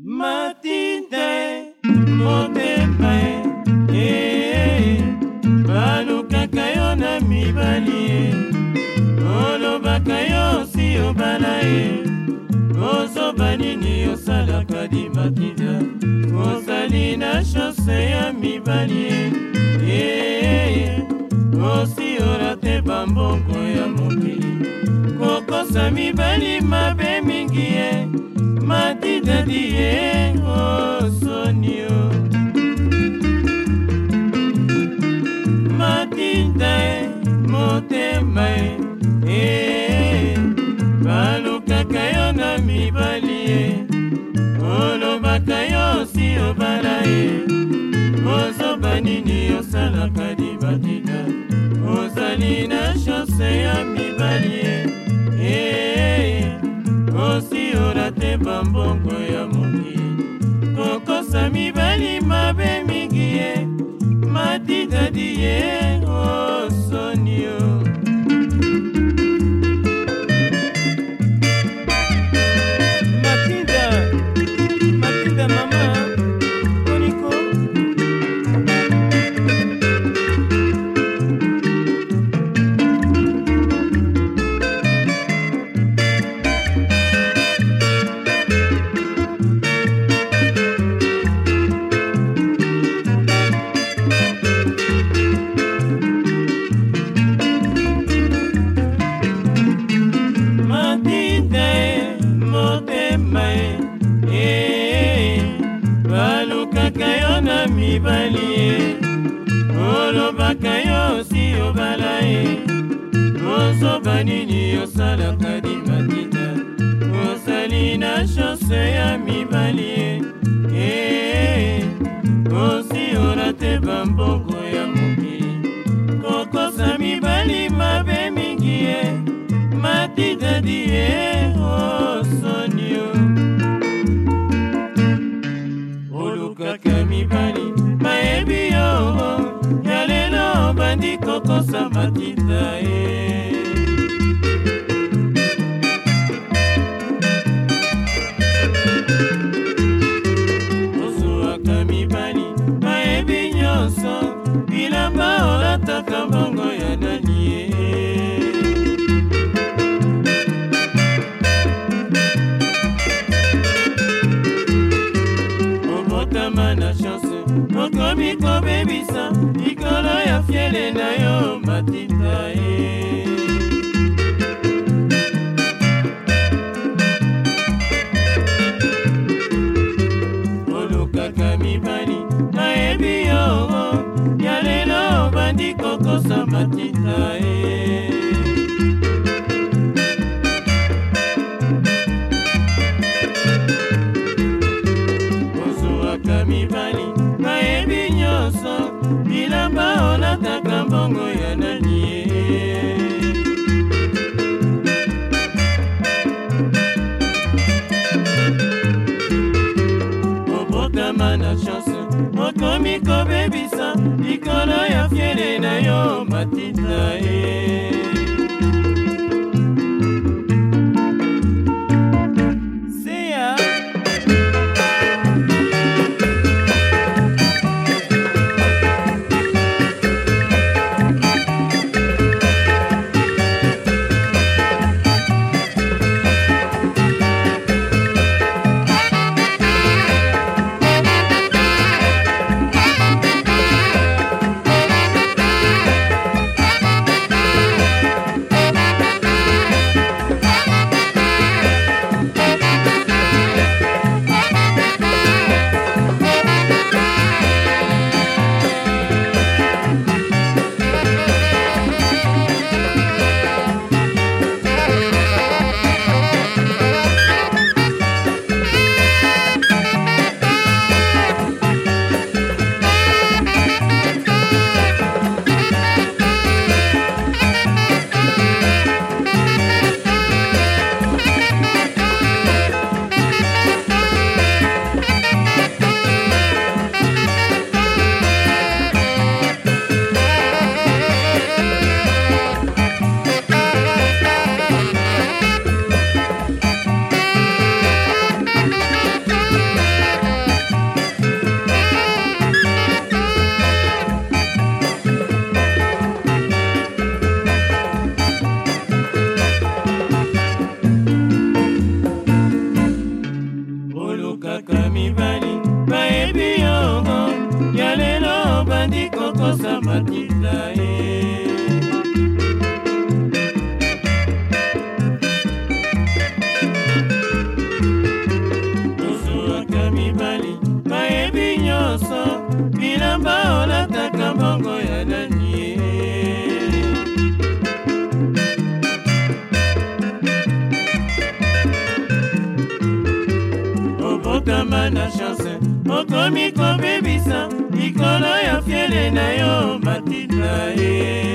matite motema e, e, e balukaka yo na mibali e olobaka yo si obala e kozoba nini osalaka dimatida ozali na shose ya mibali e, e osiola te bambongo ya mokili kokosa mibali mabe mingi ye matitati yengo sonio matinta e motema e balukaka yo na mibali e olobaka yo si obala ye ozoba nini koyeba mbongo ya moki kokosa mibali mabe mingi ye matitadi ye osalaka yo si obala ye ozoba nini osalaka limatita osali na shose ya mibali ye motane na yo matinta ye olukaka mibali nayebi yo ya lelo obandi kokosa matinta ye yo matina ye kosa matinda ye eh. ozwaka mibali bayebi nyonso bilamba olataka mbongo ya nani ye eh. obotama na chanse okomi kobebisa likolo mayele na yo matina ye